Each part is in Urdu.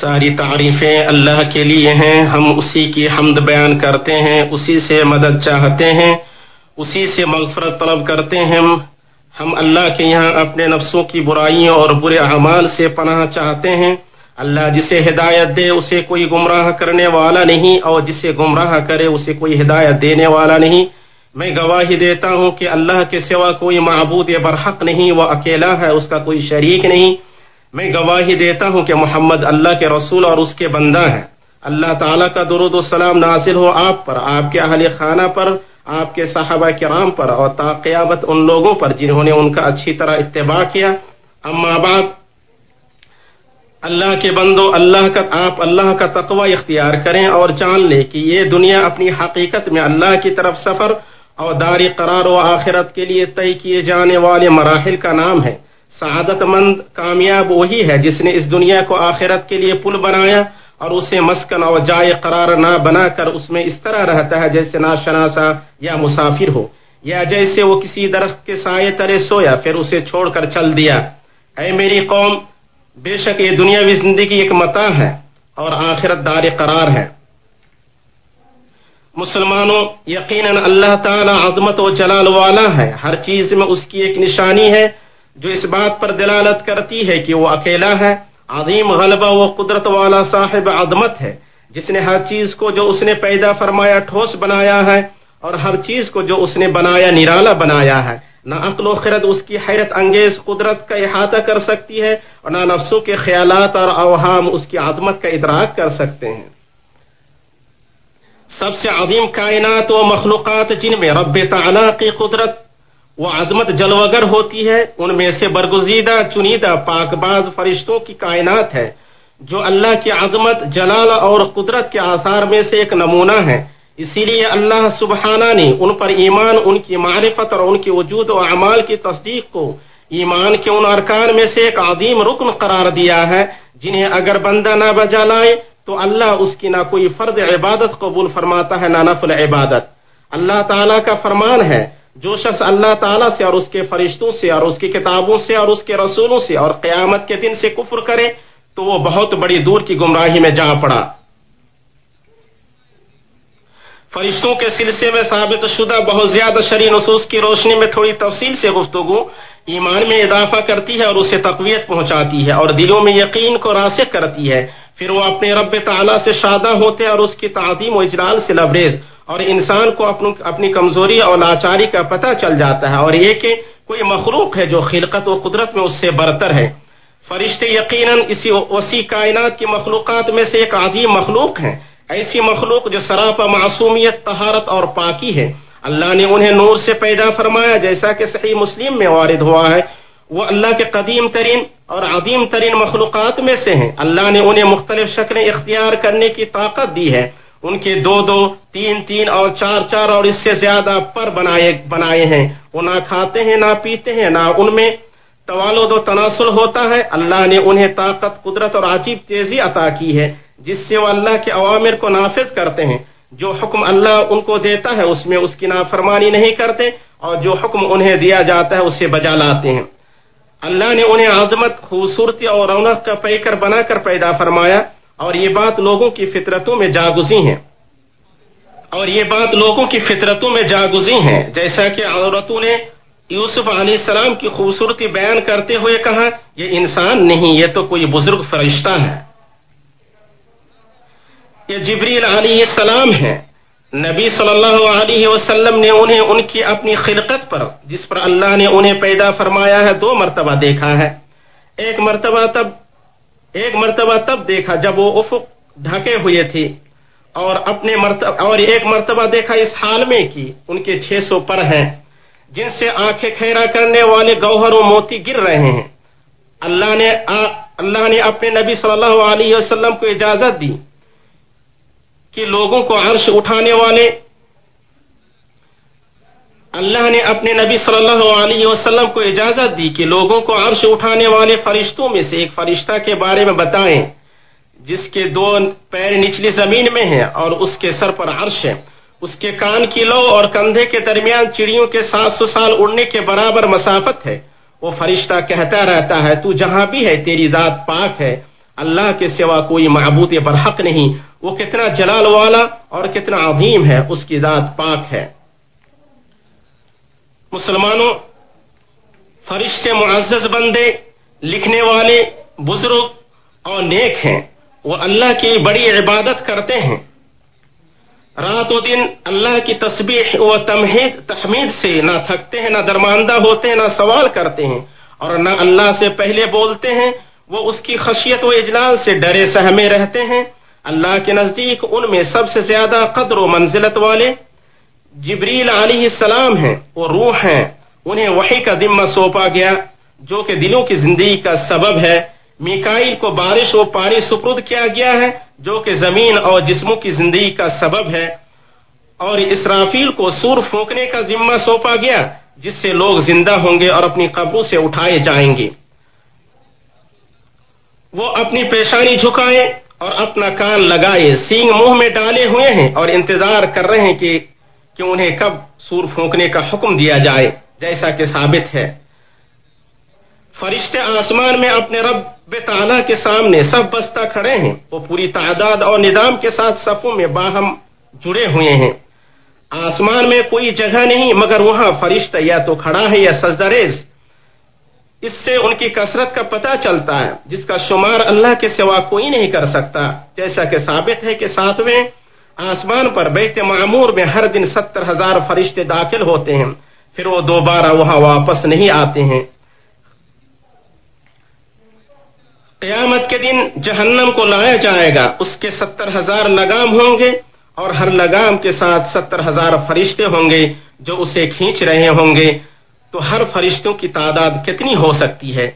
ساری تعریفیں اللہ کے لیے ہیں۔ ہم اسی کی حمد بیان کرتے ہیں، اسی سے مدد چاہتے ہیں، اسی سے مغفرت طلب کرتے ہیں ہم۔ اللہ کے یہاں اپنے نفسوں کی برائیوں اور برے اعمال سے پناہ چاہتے ہیں۔ اللہ جسے ہدایت دے، اسے کوئی گمراہ کرنے والا نہیں، اور جسے گمراہ کرے، اسے کوئی ہدایت دینے والا نہیں۔ میں گواہی دیتا ہوں کہ اللہ کے سوا کوئی معبود برحق نہیں، وہ اکیلا ہے، اس کا کوئی شریک نہیں۔ میں گواہی دیتا ہوں کہ محمد اللہ کے رسول اور اس کے بندہ ہیں۔ اللہ تعالیٰ کا درود و سلام نازل ہو آپ پر، آپ کے اہل خانہ پر، آپ کے صحابہ کرام پر اور تا قیامت ان لوگوں پر جنہوں نے ان کا اچھی طرح اتباع کیا۔ اما بعد، اللہ کے بندو، اللہ کا، آپ اللہ کا تقوی اختیار کریں اور جان لیں کہ یہ دنیا اپنی حقیقت میں اللہ کی طرف سفر اور داری قرار و آخرت کے لیے طے کیے جانے والے مراحل کا نام ہے۔ سعادت مند کامیاب وہی ہے جس نے اس دنیا کو آخرت کے لیے پل بنایا اور اسے مسکن اور جائے قرار نہ بنا کر اس میں اس طرح رہتا ہے جیسے ناشناسا یا مسافر ہو۔ یا جیسے وہ کسی درخت کے سائے ترے سویا، پھر اسے چھوڑ کر چل دیا۔ اے میری قوم، بے شک یہ دنیاوی زندگی ایک متا ہے اور آخرت دار قرار ہے۔ مسلمانوں، یقیناً اللہ تعالی عظمت و جلال والا ہے۔ ہر چیز میں اس کی ایک نشانی ہے۔ جو اس بات پر دلالت کرتی ہے کہ وہ اکیلا ہے، عظیم غلبہ و قدرت والا صاحب عظمت ہے۔ جس نے ہر چیز کو جو اس نے پیدا فرمایا ٹھوس بنایا ہے اور ہر چیز کو جو اس نے بنایا نرالا بنایا ہے۔ نہ عقل و خرد اس کی حیرت انگیز قدرت کا احاطہ کر سکتی ہے اور نہ نفسوں کے خیالات اور اوہام اس کی عظمت کا ادراک کر سکتے ہیں۔ سب سے عظیم کائنات و مخلوقات جن میں رب تعالی کی قدرت وہ عظمت جلوگر ہوتی ہے، ان میں سے برگزیدہ، چنیدہ پاک باز فرشتوں کی کائنات ہے۔ جو اللہ کی عظمت، جلال اور قدرت کے آثار میں سے ایک نمونہ ہے۔ اسی لیے اللہ سبحانہ نے ان پر ایمان، ان کی معرفت اور ان کے وجود و اعمال کی تصدیق کو ایمان کے ان ارکان میں سے ایک عظیم رکن قرار دیا ہے۔ جنہیں اگر بندہ نہ بجا لائے تو اللہ اس کی نہ کوئی فرد عبادت قبول فرماتا ہے، نہ نفل عبادت۔ اللہ تعالیٰ کا فرمان ہے جو شخص اللہ تعالیٰ سے اور اس کے فرشتوں سے اور اس کی کتابوں سے اور اس کے رسولوں سے اور قیامت کے دن سے کفر کرے تو وہ بہت بڑی دور کی گمراہی میں جا پڑا۔ فرشتوں کے سلسلے میں ثابت شدہ بہت زیادہ شرع نصوص کی روشنی میں تھوڑی تفصیل سے گفتگو ایمان میں اضافہ کرتی ہے اور اسے تقویت پہنچاتی ہے اور دلوں میں یقین کو راسک کرتی ہے۔ پھر وہ اپنے رب تعالیٰ سے شادہ ہوتے اور اس کی تعظیم و اجلال سے لبریز۔ اور انسان کو اپنی کمزوری اور لاچاری کا پتہ چل جاتا ہے اور یہ کہ کوئی مخلوق ہے جو خلقت و قدرت میں اس سے برتر ہے۔ فرشتے یقیناً اسی وسیع کائنات کی مخلوقات میں سے ایک عظیم مخلوق ہیں۔ ایسی مخلوق جو سراپا معصومیت، طہارت اور پاکی ہے۔ اللہ نے انہیں نور سے پیدا فرمایا، جیسا کہ صحیح مسلم میں وارد ہوا ہے۔ وہ اللہ کے قدیم ترین اور عظیم ترین مخلوقات میں سے ہیں۔ اللہ نے انہیں مختلف شکلیں اختیار کرنے کی طاقت دی ہے۔ ان کے دو دو، تین تین اور چار چار اور اس سے زیادہ پر بنائے بنائے ہیں۔ وہ نہ کھاتے ہیں، نہ پیتے ہیں، نہ ان میں توالد و تناسل ہوتا ہے۔ اللہ نے انہیں طاقت، قدرت اور عجیب تیزی عطا کی ہے، جس سے وہ اللہ کے عوامر کو نافذ کرتے ہیں۔ جو حکم اللہ ان کو دیتا ہے، اس میں اس کی نافرمانی نہیں کرتے، اور جو حکم انہیں دیا جاتا ہے، اسے بجا لاتے ہیں۔ اللہ نے انہیں عظمت، خوبصورتی اور رونق کا پیکر بنا کر پیدا فرمایا۔ اور یہ بات لوگوں کی فطرتوں میں جاگزی ہیں۔ اور یہ بات لوگوں کی فطرتوں میں جاگزی ہیں۔ جیسا کہ عورتوں نے یوسف علیہ السلام کی خوبصورتی بیان کرتے ہوئے کہا، یہ انسان نہیں، یہ تو کوئی بزرگ فرشتہ ہے۔ یہ جبریل علیہ السلام ہے نبی صلی اللہ علیہ وسلم نے انہیں، ان کی اپنی خلقت پر، جس پر اللہ نے انہیں پیدا فرمایا ہے، دو مرتبہ دیکھا ہے۔ ایک مرتبہ تب ایک مرتبہ تب دیکھا جب وہ افق ڈھکے ہوئے تھے اور اپنے مرتبہ اور ایک مرتبہ دیکھا اس حال میں کہ ان کے چھ سو پر ہیں، جن سے آنکھیں کھیرا کرنے والے گوہر و موتی گر رہے ہیں۔ اللہ نے آ... اللہ نے اپنے نبی صلی اللہ علیہ وسلم کو اجازت دی کہ لوگوں کو عرش اٹھانے والے اللہ نے اپنے نبی صلی اللہ علیہ وسلم کو اجازت دی کہ لوگوں کو عرش اٹھانے والے فرشتوں میں سے ایک فرشتہ کے بارے میں بتائیں، جس کے دو پیر نچلی زمین میں ہیں اور اس کے سر پر عرش ہے۔ اس کے کان کی لو اور کندھے کے درمیان چڑیوں کے سات سو سال اڑنے کے برابر مسافت ہے۔ وہ فرشتہ کہتا رہتا ہے، تو جہاں بھی ہے، تیری ذات پاک ہے۔ اللہ کے سوا کوئی معبود برحق نہیں۔ وہ کتنا جلال والا اور کتنا عظیم ہے، اس کی ذات پاک ہے۔ مسلمانوں، فرشتے معزز بندے، لکھنے والے، بزرگ اور نیک ہیں۔ وہ اللہ کی بڑی عبادت کرتے ہیں۔ رات و دن اللہ کی تسبیح و تمہید، تحمید سے نہ تھکتے ہیں، نہ درماندہ ہوتے ہیں، نہ سوال کرتے ہیں۔ اور نہ اللہ سے پہلے بولتے ہیں، وہ اس کی خشیت و اجلال سے ڈرے، سہمے رہتے ہیں۔ اللہ کے نزدیک ان میں سب سے زیادہ قدر و منزلت والے جبریل علیہ السلام ہیں، وہ روح ہیں۔ انہیں وہی کا ذمہ سونپا گیا، جو کہ دلوں کی زندگی کا سبب ہے۔ میکائل کو بارش و پانی سپرد کیا گیا ہے، جو کہ زمین اور جسموں کی زندگی کا سبب ہے۔ اور اسرافیل کو سور پھونکنے کا ذمہ سونپا گیا، جس سے لوگ زندہ ہوں گے اور اپنی قبروں سے اٹھائے جائیں گے۔ وہ اپنی پیشانی جھکائے اور اپنا کان لگائے، سینگ منہ میں ڈالے ہوئے ہیں اور انتظار کر رہے ہیں کہ کہ انہیں کب سور پھونکنے کا حکم دیا جائے، جیسا کہ ثابت ہے۔ فرشتے آسمان میں اپنے رب تعالیٰ کے سامنے سب بستہ کھڑے ہیں۔ وہ پوری تعداد اور نظام کے ساتھ صفوں میں باہم جڑے ہوئے ہیں۔ آسمان میں کوئی جگہ نہیں، مگر وہاں فرشتہ یا تو کھڑا ہے یا سجدریز اس سے ان کی کثرت کا پتہ چلتا ہے، جس کا شمار اللہ کے سوا کوئی نہیں کر سکتا، جیسا کہ ثابت ہے کہ ساتویں آسمان پر بیت معمور میں ہر دن ستر ہزار فرشتے داخل ہوتے ہیں۔ پھر وہ دوبارہ وہاں واپس نہیں آتے ہیں۔ قیامت کے دن جہنم کو لایا جائے گا۔ اس کے ستر ہزار لگام ہوں گے اور ہر لگام کے ساتھ ستر ہزار فرشتے ہوں گے جو اسے کھینچ رہے ہوں گے۔ تو ہر فرشتوں کی تعداد کتنی ہو سکتی ہے؟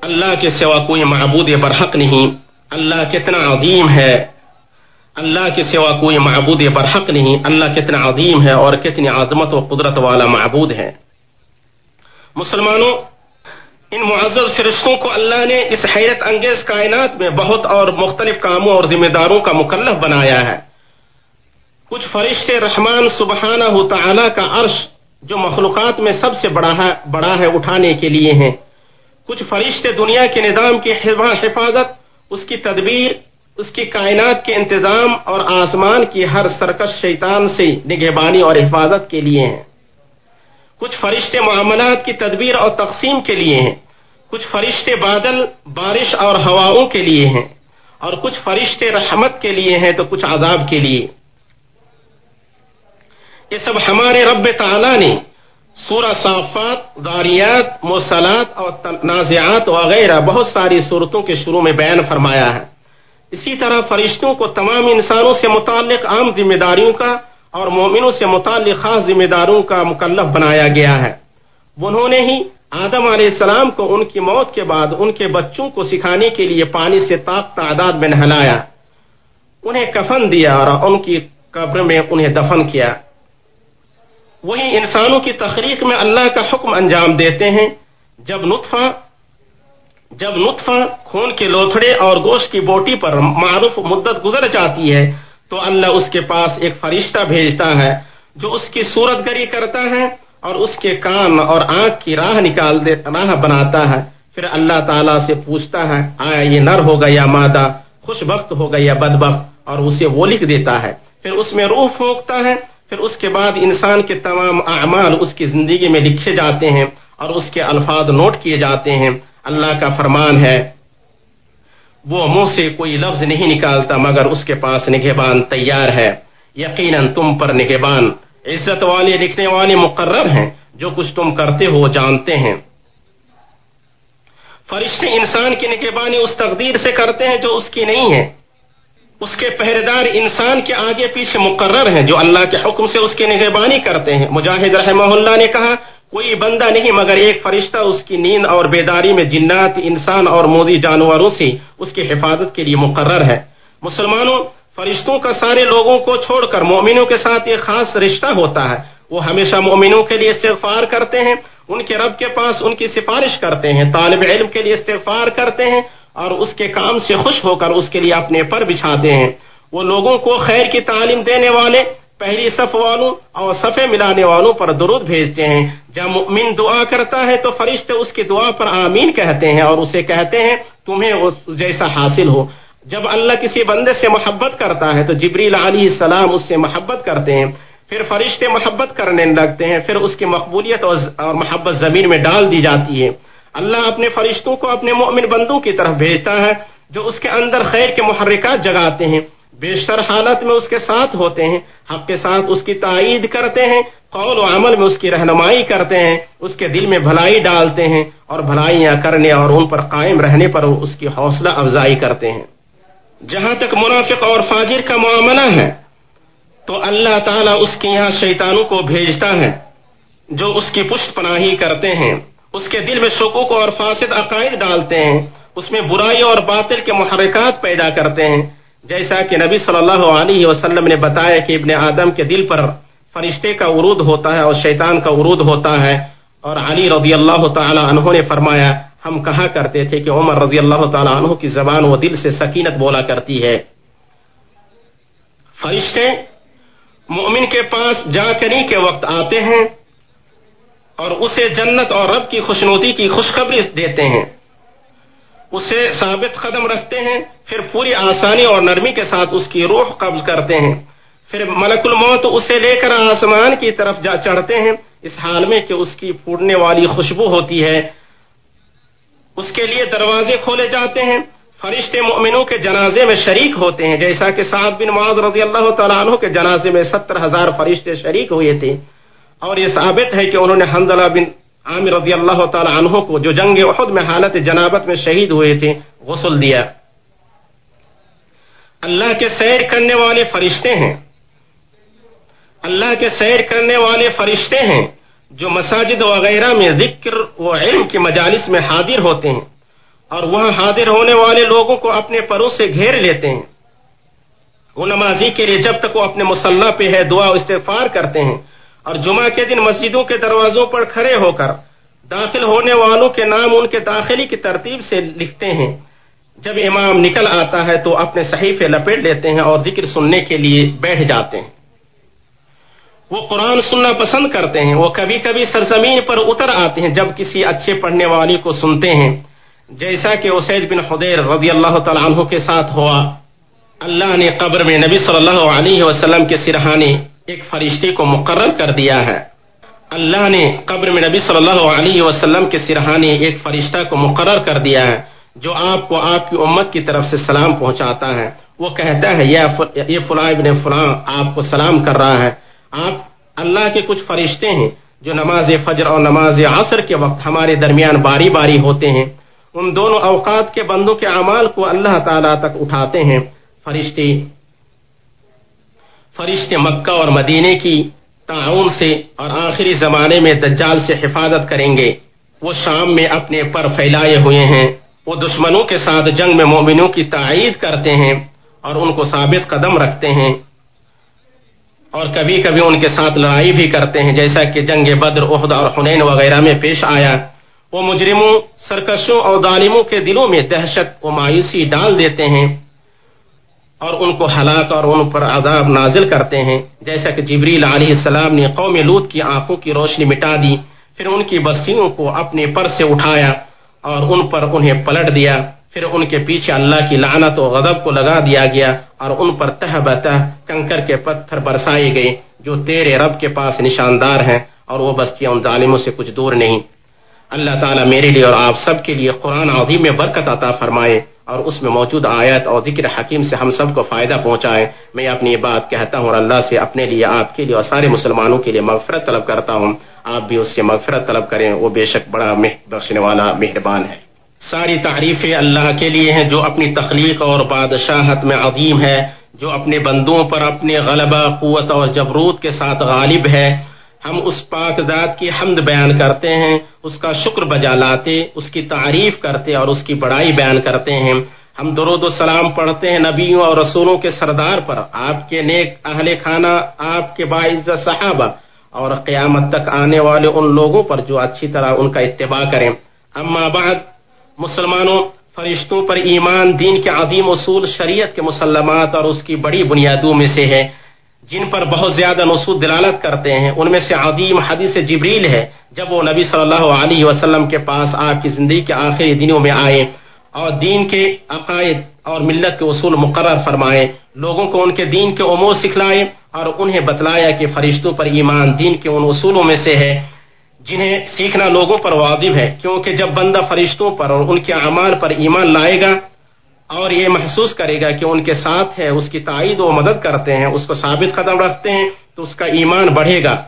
اللہ کے سوا کوئی معبود برحق نہیں۔ اللہ کتنا عظیم ہے۔ اللہ کے سوا کوئی معبود برحق نہیں۔ اللہ کتنا عظیم ہے اور کتنی عظمت و قدرت والا معبود ہے۔ مسلمانوں، ان معزز فرشتوں کو اللہ نے اس حیرت انگیز کائنات میں بہت اور مختلف کاموں اور ذمہ داروں کا مکلف بنایا ہے۔ کچھ فرشتے رحمان سبحانہ تعالی کا عرش جو مخلوقات میں سب سے بڑا ہے بڑا ہے اٹھانے کے لیے ہیں۔ کچھ فرشتے دنیا کے نظام کی حفاظت اس کی تدبیر، اس کی کائنات کے انتظام اور آسمان کی ہر سرکش شیطان سے نگہبانی اور حفاظت کے لیے ہیں۔ کچھ فرشتے معاملات کی تدبیر اور تقسیم کے لیے ہیں۔ کچھ فرشتے بادل، بارش اور ہواؤں کے لیے ہیں۔ اور کچھ فرشتے رحمت کے لیے ہیں تو کچھ عذاب کے لیے۔ یہ سب ہمارے رب تعالی نے سورہ صافات، داریات موسلات اور تنازعات وغیرہ بہت ساری صورتوں کے شروع میں بیان فرمایا ہے۔ اسی طرح فرشتوں کو تمام انسانوں سے متعلق عام ذمہ داریوں کا اور مومنوں سے متعلق خاص ذمہ داروں کا مکلف بنایا گیا ہے۔ انہوں نے ہی آدم علیہ السلام کو ان کی موت کے بعد ان کے بچوں کو سکھانے کے لیے پانی سے طاق تعداد میں نہلایا۔ انہیں کفن دیا اور ان کی قبر میں انہیں دفن کیا۔ وہی انسانوں کی تخریق میں اللہ کا حکم انجام دیتے ہیں۔ جب نطفہ جب نطفہ خون کے لوتھڑے اور گوشت کی بوٹی پر معروف مدت گزر جاتی ہے، تو اللہ اس کے پاس ایک فرشتہ بھیجتا ہے جو اس کی صورت گری کرتا ہے اور اس کے کان اور آنکھ کی راہ نکال دے، راہ بناتا ہے۔ پھر اللہ تعالیٰ سے پوچھتا ہے، آیا یہ نر ہوگا یا مادہ؟ خوش بخت ہوگا یا بد بخت اور اسے وہ لکھ دیتا ہے۔ پھر اس میں روح پھونکتا ہے۔ پھر اس کے بعد انسان کے تمام اعمال اس کی زندگی میں لکھے جاتے ہیں اور اس کے الفاظ نوٹ کیے جاتے ہیں۔ اللہ کا فرمان ہے، وہ منہ سے کوئی لفظ نہیں نکالتا مگر اس کے پاس نگہبان تیار ہے۔ یقیناً تم پر نگہبان، عزت والے، لکھنے والے مقرر ہیں جو کچھ تم کرتے ہو، جانتے ہیں۔ فرشتے انسان کی نگہبانی اس تقدیر سے کرتے ہیں جو اس کی نہیں ہے۔ اس کے پہرےدار انسان کے آگے پیچھے مقرر ہیں، جو اللہ کے حکم سے اس کی نگہبانی کرتے ہیں۔ مجاہد رحمہ اللہ نے کہا، کوئی بندہ نہیں، مگر ایک فرشتہ، اس کی نیند اور بیداری میں جنات، انسان اور مودی جانوروں سے اس کی حفاظت کے لیے مقرر ہے۔ مسلمانوں، فرشتوں کا سارے لوگوں کو چھوڑ کر مومنوں کے ساتھ ایک خاص رشتہ ہوتا ہے۔ وہ ہمیشہ مومنوں کے لیے استغفار کرتے ہیں، ان کے رب کے پاس ان کی سفارش کرتے ہیں، طالب علم کے لیے استغفار کرتے ہیں۔ اور اس کے کام سے خوش ہو کر اس کے لیے اپنے پر بچھاتے ہیں۔ وہ لوگوں کو خیر کی تعلیم دینے والے، پہلی صف والوں اور صفے ملانے والوں پر درود بھیجتے ہیں۔ جب مؤمن دعا کرتا ہے تو فرشتے اس کی دعا پر آمین کہتے ہیں اور اسے کہتے ہیں، تمہیں اس جیسا حاصل ہو۔ جب اللہ کسی بندے سے محبت کرتا ہے تو جبریل علیہ السلام اس سے محبت کرتے ہیں۔ پھر فرشتے محبت کرنے لگتے ہیں، پھر اس کی مقبولیت اور محبت زمین میں ڈال دی جاتی ہے۔ اللہ اپنے فرشتوں کو اپنے مؤمن بندوں کی طرف بھیجتا ہے جو اس کے اندر خیر کے محرکات جگاتے ہیں، بیشتر حالت میں اس کے ساتھ ہوتے ہیں، حق کے ساتھ اس کی تائید کرتے ہیں، قول و عمل میں اس کی رہنمائی کرتے ہیں، اس کے دل میں بھلائی ڈالتے ہیں اور بھلائیاں کرنے اور ان پر قائم رہنے پر اس کی حوصلہ افزائی کرتے ہیں۔ جہاں تک منافق اور فاجر کا معاملہ ہے، تو اللہ تعالیٰ اس کے یہاں شیطانوں کو بھیجتا ہے، جو اس کی پشت پناہی کرتے ہیں۔ اس کے دل میں شکوک اور فاسد عقائد ڈالتے ہیں، اس میں برائی اور باطل کے محرکات پیدا کرتے ہیں۔ جیسا کہ نبی صلی اللہ علیہ وسلم نے بتایا کہ ابن آدم کے دل پر فرشتے کا عروج ہوتا ہے اور شیطان کا عروج ہوتا ہے۔ اور علی رضی اللہ تعالی عنہ نے فرمایا، ہم کہا کرتے تھے کہ عمر رضی اللہ تعالی عنہ کی زبان و دل سے سکینت بولا کرتی ہے۔ فرشتے مومن کے پاس جا کری کے وقت آتے ہیں۔ اور اسے جنت اور رب کی خوشنودی کی خوشخبری دیتے ہیں۔ اسے ثابت قدم رکھتے ہیں، پھر پوری آسانی اور نرمی کے ساتھ اس کی روح قبض کرتے ہیں۔ پھر ملک الموت اسے لے کر آسمان کی طرف جا چڑھتے ہیں۔ اس حال میں کہ اس کی پھوٹنے والی خوشبو ہوتی ہے۔ اس کے لیے دروازے کھولے جاتے ہیں۔ فرشتے مؤمنوں کے جنازے میں شریک ہوتے ہیں۔ جیسا کہ سعد بن معاذ رضی اللہ تعالیٰ عنہ کے جنازے میں ستر ہزار فرشتے شریک ہوئے تھے۔ اور یہ ثابت ہے کہ انہوں نے حنزلہ بن عامر رضی اللہ تعالی عنہ کو جو جنگ احد میں حالت جنابت میں شہید ہوئے تھے، غسل دیا۔ اللہ کے سیر کرنے والے فرشتے ہیں۔ اللہ کے سیر کرنے والے فرشتے ہیں جو مساجد وغیرہ میں ذکر و علم کی مجالس میں حاضر ہوتے ہیں اور وہاں حاضر ہونے والے لوگوں کو اپنے پروں سے گھیر لیتے ہیں۔ وہ نمازی کے لیے جب تک وہ اپنے مسلح پہ ہے، دعا و استغفار کرتے ہیں۔ اور جمعہ کے دن مسجدوں کے دروازوں پر کھڑے ہو کر داخل ہونے والوں کے نام ان کے داخلی کی ترتیب سے لکھتے ہیں۔ جب امام نکل آتا ہے تو اپنے صحیفے لپیٹ لیتے ہیں اور ذکر سننے کے لیے بیٹھ جاتے ہیں۔ وہ قرآن سننا پسند کرتے ہیں۔ وہ کبھی کبھی سرزمین پر اتر آتے ہیں جب کسی اچھے پڑھنے والی کو سنتے ہیں۔ جیسا کہ اسید بن خدیر رضی اللہ تعالیٰ عنہ کے ساتھ ہوا۔ اللہ نے قبر میں نبی صلی اللہ علیہ وسلم کے سرحانے ایک فرشتے کو مقرر کر دیا ہے۔ اللہ نے قبر میں نبی صلی اللہ علیہ وسلم کے سرحانے ایک فرشتہ کو مقرر کر دیا ہے، جو آپ کو آپ کی امت کی طرف سے سلام پہنچاتا ہے۔ وہ کہتا ہے یہ فلاں ابن فلاں آپ کو سلام کر رہا ہے۔ آپ اللہ کے کچھ فرشتے ہیں جو نماز فجر اور نماز عصر کے وقت ہمارے درمیان باری باری ہوتے ہیں۔ ان دونوں اوقات کے بندوں کے اعمال کو اللہ تعالی تک اٹھاتے ہیں۔ فرشتے فرشتے مکہ اور مدینے کی تعاون سے اور آخری زمانے میں دجال سے حفاظت کریں گے۔ وہ شام میں اپنے پر پھیلائے ہوئے ہیں۔ وہ دشمنوں کے ساتھ جنگ میں مومنوں کی تائید کرتے ہیں اور ان کو ثابت قدم رکھتے ہیں۔ اور کبھی کبھی ان کے ساتھ لڑائی بھی کرتے ہیں، جیسا کہ جنگ بدر عہد اور حنین وغیرہ میں پیش آیا۔ وہ مجرموں، سرکشوں اور ظالموں کے دلوں میں دہشت و مایوسی ڈال دیتے ہیں۔ اور ان کو ہلاک اور ان پر عذاب نازل کرتے ہیں۔ جیسا کہ جبریل علیہ السلام نے قوم لوت کی آنکھوں کی روشنی مٹا دی، پھر ان کی بستیوں کو اپنے پر سے اٹھایا اور ان پر انہیں پلٹ دیا۔ پھر ان کے پیچھے اللہ کی لعنت و غضب کو لگا دیا گیا اور ان پر تہ بتہ کنکر کے پتھر برسائے گئے، جو تیرے رب کے پاس نشاندار ہیں اور وہ بستیاں ان ظالموں سے کچھ دور نہیں۔ اللہ تعالیٰ میرے لیے اور آپ سب کے لیے قرآن عظیم میں برکت عطا فرمائے۔ اور اس میں موجود آیت اور ذکر حکیم سے ہم سب کو فائدہ پہنچائے۔ میں اپنی یہ بات کہتا ہوں اور اللہ سے اپنے لیے، آپ کے لیے اور سارے مسلمانوں کے لیے مغفرت طلب کرتا ہوں۔ آپ بھی اس سے مغفرت طلب کریں۔ وہ بے شک بڑا بخشنے والا مہربان ہے۔ ساری تعریفیں اللہ کے لیے ہیں جو اپنی تخلیق اور بادشاہت میں عظیم ہے، جو اپنے بندوں پر اپنے غلبہ، قوت اور جبروت کے ساتھ غالب ہے۔ ہم اس پاک ذات کی حمد بیان کرتے ہیں، اس کا شکر بجا لاتے، اس کی تعریف کرتے اور اس کی بڑائی بیان کرتے ہیں۔ ہم درود و سلام پڑھتے ہیں نبیوں اور رسولوں کے سردار پر، آپ کے نیک اہل خانہ، آپ کے باعث صحابہ۔ اور قیامت تک آنے والے ان لوگوں پر جو اچھی طرح ان کا اتباع کریں۔ اما بعد، مسلمانوں، فرشتوں پر ایمان، دین کے عظیم اصول، شریعت کے مسلمات اور اس کی بڑی بنیادوں میں سے ہے۔ جن پر بہت زیادہ نصوص دلالت کرتے ہیں، ان میں سے عظیم حدیث جبریل ہے، جب وہ نبی صلی اللہ علیہ وسلم کے پاس آپ کی زندگی کے آخری دنوں میں آئے اور دین کے عقائد اور ملت کے اصول مقرر فرمائے، لوگوں کو ان کے دین کے امور سکھلائے اور انہیں بتلایا کہ فرشتوں پر ایمان دین کے ان اصولوں میں سے ہے، جنہیں سیکھنا لوگوں پر واجب ہے، کیونکہ جب بندہ فرشتوں پر اور ان کے اعمال پر ایمان لائے گا اور یہ محسوس کرے گا کہ ان کے ساتھ ہے، اس کی تائید و مدد کرتے ہیں، اس کو ثابت قدم رکھتے ہیں تو اس کا ایمان بڑھے گا۔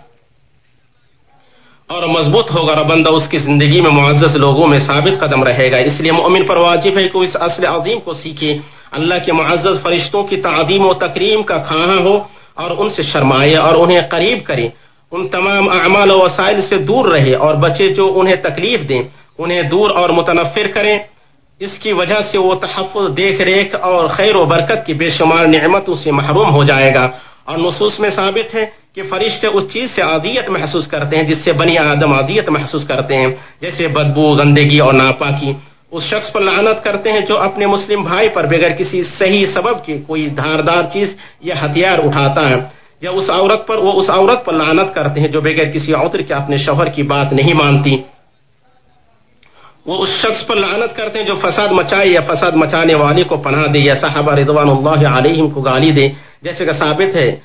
اور مضبوط ہوگا اور بندہ اس کی زندگی میں معزز لوگوں میں ثابت قدم رہے گا۔ اس لیے مومن پر واجب ہے کہ اس اصل عظیم کو سیکھے۔ اللہ کے معزز فرشتوں کی تعظیم و تکریم کا کھانا ہو اور ان سے شرمائے اور انہیں قریب کرے۔ ان تمام اعمال و وسائل سے دور رہے اور بچے جو انہیں تکلیف دیں، انہیں دور اور متنفر کریں۔ اس کی وجہ سے وہ تحفظ، دیکھ ریکھ اور خیر و برکت کی بے شمار نعمتوں سے محروم ہو جائے گا۔ اور نصوص میں ثابت ہے کہ فرشتے اس چیز سے عادیت محسوس کرتے ہیں جس سے بنی آدم عادیت محسوس کرتے ہیں، جیسے بدبو، گندگی اور ناپاکی۔ اس شخص پر لعنت کرتے ہیں جو اپنے مسلم بھائی پر بغیر کسی صحیح سبب کی کوئی دھاردار چیز یا ہتھیار اٹھاتا ہے۔ یا اس عورت پر، وہ اس عورت پر لعنت کرتے ہیں جو بغیر کسی عورت کے اپنے شوہر کی بات نہیں مانتی۔ وہ اس شخص پر لعنت کرتے ہیں جو فساد مچائے یا فساد مچانے والے کو پناہ دے یا صحابہ رضوان اللہ علیہم کو گالی دے۔ جیسے کہ ثابت ہے،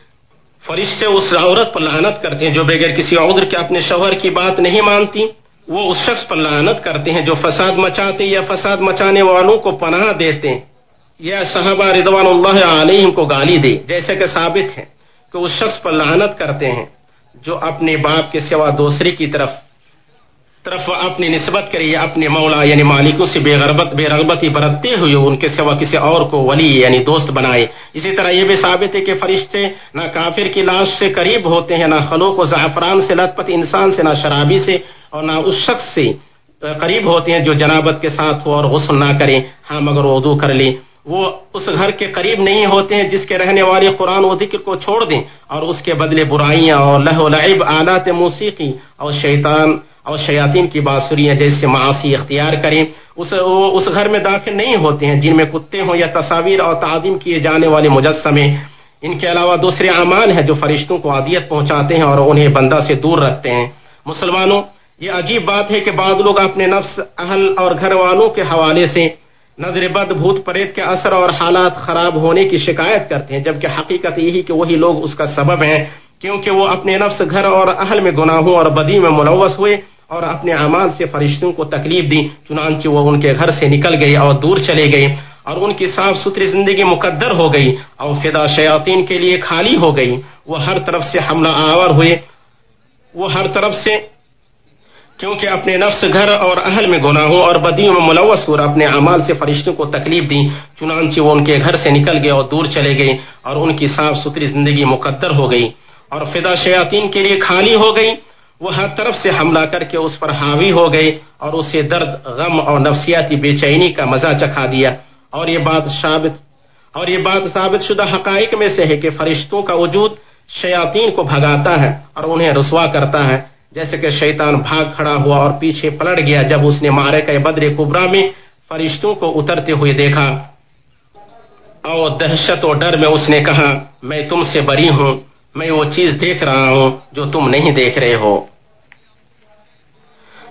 فرشتے اس عورت پر لعنت کرتے ہیں جو بغیر کسی عذر کے اپنے شوہر کی بات نہیں مانتی۔ وہ اس شخص پر لعنت کرتے ہیں جو فساد مچاتے یا فساد مچانے والوں کو پناہ دیتے یا صحابہ رضوان اللہ علیہم کو گالی دے۔ جیسے کہ ثابت ہے کہ اس شخص پر لعنت کرتے ہیں جو اپنے باپ کے سوا دوسرے کی طرف طرف اپنی نسبت کرے یا اپنے مولا یعنی مالکوں سے بے غربت بے رغبتی برتتے ہوئے ان کے سوا کسی اور کو ولی یعنی دوست بنائے۔ اسی طرح یہ بھی ثابت ہے کہ فرشتے نہ کافر کی لاش سے قریب ہوتے ہیں، نہ خلوق و زعفران سے لت پت انسان سے، نہ شرابی سے اور نہ اس شخص سے قریب ہوتے ہیں جو جنابت کے ساتھ ہو اور غسل نہ کرے۔ ہاں مگر اردو کر لے۔ وہ اس گھر کے قریب نہیں ہوتے ہیں جس کے رہنے والے قرآن و ذکر کو چھوڑ دیں اور اس کے بدلے برائیاں اور لہ و لعب آلات موسیقی اور شیطان اور شیاطین کی باسریاں جیسے معاشی اختیار کریں، اس اس گھر میں داخل نہیں ہوتے ہیں، جن میں کتے ہوں یا تصاویر اور تعظیم کیے جانے والے مجسمے۔ ان کے علاوہ دوسرے اعمال ہیں جو فرشتوں کو عادیت پہنچاتے ہیں اور انہیں بندہ سے دور رکھتے ہیں۔ مسلمانوں، یہ عجیب بات ہے کہ بعض لوگ اپنے نفس، اہل اور گھر والوں کے حوالے سے نظر بد، بھوت پریت کے اثر اور حالات خراب ہونے کی شکایت کرتے ہیں، جبکہ حقیقت یہی کہ وہی لوگ اس کا سبب ہیں کیونکہ وہ اپنے نفس گھر اور اہل میں گناہوں اور بدی میں ملوث ہوئے اور اپنے اعمال سے فرشتوں کو تکلیف دی، چنانچہ وہ ان کے گھر سے نکل گئی اور دور چلے گئے اور ان کی صاف ستھری زندگی مقدر ہو گئی اور فدا شیاطین کے لیے خالی ہو گئی۔ وہ ہر طرف سے حملہ آور ہوئے۔ وہ ہر طرف سے، کیونکہ اپنے نفس گھر اور اہل میں گناہوں اور بدیوں میں ملوث ہو اپنے اعمال سے فرشتوں کو تکلیف دی، چنانچہ وہ ان کے گھر سے نکل گئے اور دور چلے گئے اور ان کی صاف ستھری زندگی مقدر ہو گئی۔ اور فدا شیاطین کے لیے خالی ہو گئی، وہ ہر طرف سے حملہ کر کے اس پر حاوی ہو گئے اور اسے درد، غم اور نفسیاتی بے چینی کا مزہ چکھا دیا۔ اور یہ بات ثابت، اور یہ بات ثابت شدہ حقائق میں سے ہے کہ فرشتوں کا وجود شیاطین کو بھگاتا ہے اور انہیں رسوا کرتا ہے۔ جیسے کہ شیطان بھاگ کھڑا ہوا اور پیچھے پلٹ گیا جب اس نے مارے کا بدر کبرا میں فرشتوں کو اترتے ہوئے دیکھا۔ اور دہشت و ڈر میں اس نے کہا، میں تم سے بری ہوں۔ میں وہ چیز دیکھ رہا ہوں جو تم نہیں دیکھ رہے ہو۔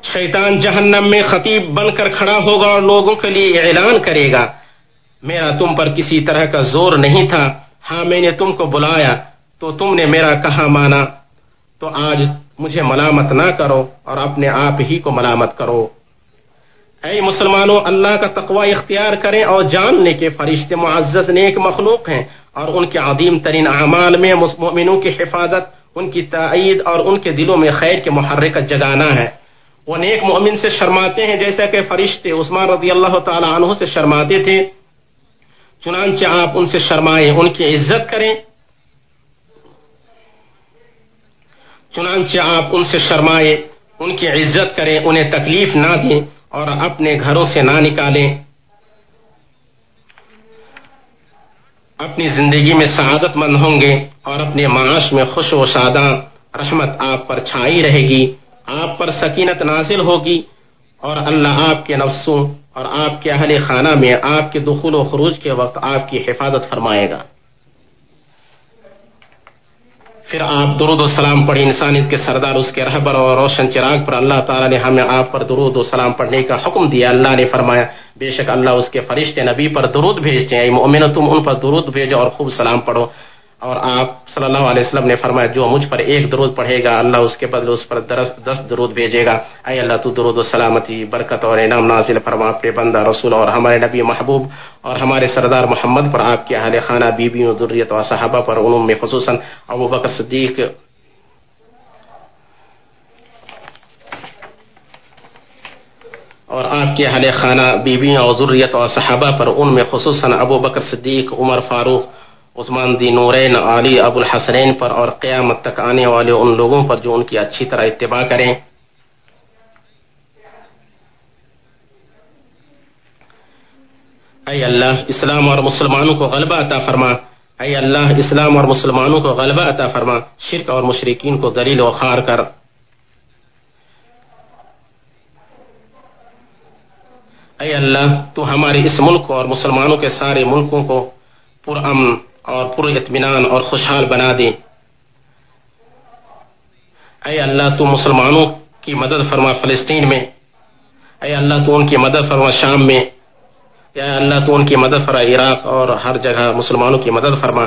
شیطان جہنم میں خطیب بن کر کھڑا ہوگا اور لوگوں کے لیے اعلان کرے گا۔ میرا تم پر کسی طرح کا زور نہیں تھا۔ ہاں میں نے تم کو بلایا، تو تم نے میرا کہا مانا۔ تو آج مجھے ملامت نہ کرو اور اپنے آپ ہی کو ملامت کرو۔ اے مسلمانوں، اللہ کا تقوی اختیار کریں اور جان لیں کہ فرشتے معزز نیک مخلوق ہیں۔ اور ان کے عظیم ترین اعمال میں مؤمنوں کی حفاظت، ان کی تائید اور ان کے دلوں میں خیر کے محرکت جگانا ہے۔ وہ نیک مومن سے شرماتے ہیں جیسا کہ فرشتے عثمان رضی اللہ تعالی عنہ سے شرماتے تھے۔ چنانچہ آپ ان سے شرمائے، ان کی عزت کریں۔ چنانچہ آپ ان سے شرمائے، ان کی عزت کریں، انہیں تکلیف نہ دیں اور اپنے گھروں سے نہ نکالیں۔ اپنی زندگی میں سعادت مند ہوں گے اور اپنے معاش میں خوش و شاداں رحمت آپ پر چھائی رہے گی، آپ پر سکینت نازل ہوگی اور اللہ آپ کے نفسوں اور آپ کے اہل خانہ میں آپ کے دخول و خروج کے وقت آپ کی حفاظت فرمائے گا۔ پھر آپ درود و سلام پڑھیں انسانیت کے سردار، اس کے رہبر اور روشن چراغ پر اللہ تعالیٰ نے ہمیں آپ پر درود و سلام پڑھنے کا حکم دیا۔ اللہ نے فرمایا، بے شک اللہ اس کے فرشتے نبی پر درود بھیجتے ہیں مومن تم ان پر درود بھیجو اور خوب سلام پڑھو۔ اور آپ صلی اللہ علیہ وسلم نے فرمایا، جو مجھ پر ایک درود پڑھے گا، اللہ اس کے بدلے اس پر دس درود بھیجے گا. اے اللہ، تو درود و سلامتی، برکت اور انعام نازل فرما اپنے بندہ رسول اور ہمارے نبی محبوب اور ہمارے سردار محمد پر، آپ کے اہل خانہ بیوی و ذریت و صحابہ پر انہوں میں خصوصاً ابو بکر صدیق اور آپ کے اہل خانہ، بیویوں اور ذریت اور صحابہ پر، ان میں خصوصاً ابو بکر صدیق، عمر فاروق عثمان دی نورین، علی ابو الحسنین پر اور قیامت تک آنے والے ان لوگوں پر جو ان کی اچھی طرح اتباع کریں۔ اے اللہ، اسلام اور مسلمانوں کو غلبہ عطا فرما۔ اے اللہ، اسلام اور مسلمانوں کو غلبہ عطا فرما۔ شرک اور مشرقین کو دلیل و خار کر۔ اے اللہ، تو ہمارے اس ملک اور مسلمانوں کے سارے ملکوں کو پر امن اور پر اطمینان اور خوشحال بنا دے۔ اے اللہ، تو مسلمانوں کی مدد فرما فلسطین میں۔ اے اللہ، تو ان کی مدد فرما شام میں۔ یا اللہ، تو ان کی مدد فرما عراق اور ہر جگہ مسلمانوں کی مدد فرما۔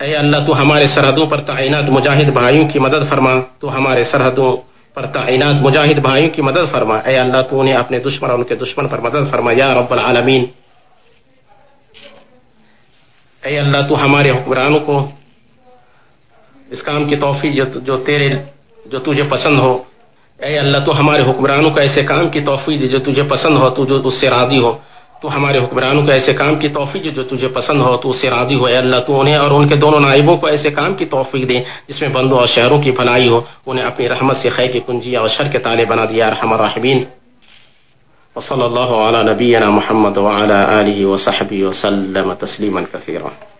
اے اللہ، تو ہمارے سرحدوں پر تعینات مجاہد بھائیوں کی مدد فرما۔ تو ہمارے سرحدوں پر تعینات مجاہد بھائیوں کی مدد فرما۔ اے اللہ، تو انہیں اپنے دشمن اور ان کے دشمن پر مدد فرما۔ یا رب العالمین اے اللہ، تو ہمارے حکمرانوں کو اس کام کی توفیق جو جو تیرے جو تجھے پسند ہو۔ اے اللہ، تو ہمارے حکمرانوں کو ایسے کام کی توفیق دے جو تجھے پسند ہو، تو جو اس سے راضی ہو۔ تو ہمارے حکمرانوں کو ایسے کام کی توفیق جو تجھے پسند ہو، تو اس سے راضی ہو۔ اے اللہ، تو انہیں اور ان کے دونوں نائبوں کو ایسے کام کی توفیق دے جس میں بندوں اور شہروں کی بھلائی ہو۔ انہیں اپنی رحمت سے خیر کی کنجیا اور شر کے تالے بنا دیا رحم الرحمین وصلى اللہ على نبينا محمد وعلى آله وصحبه وسلم تسليما كثيرا.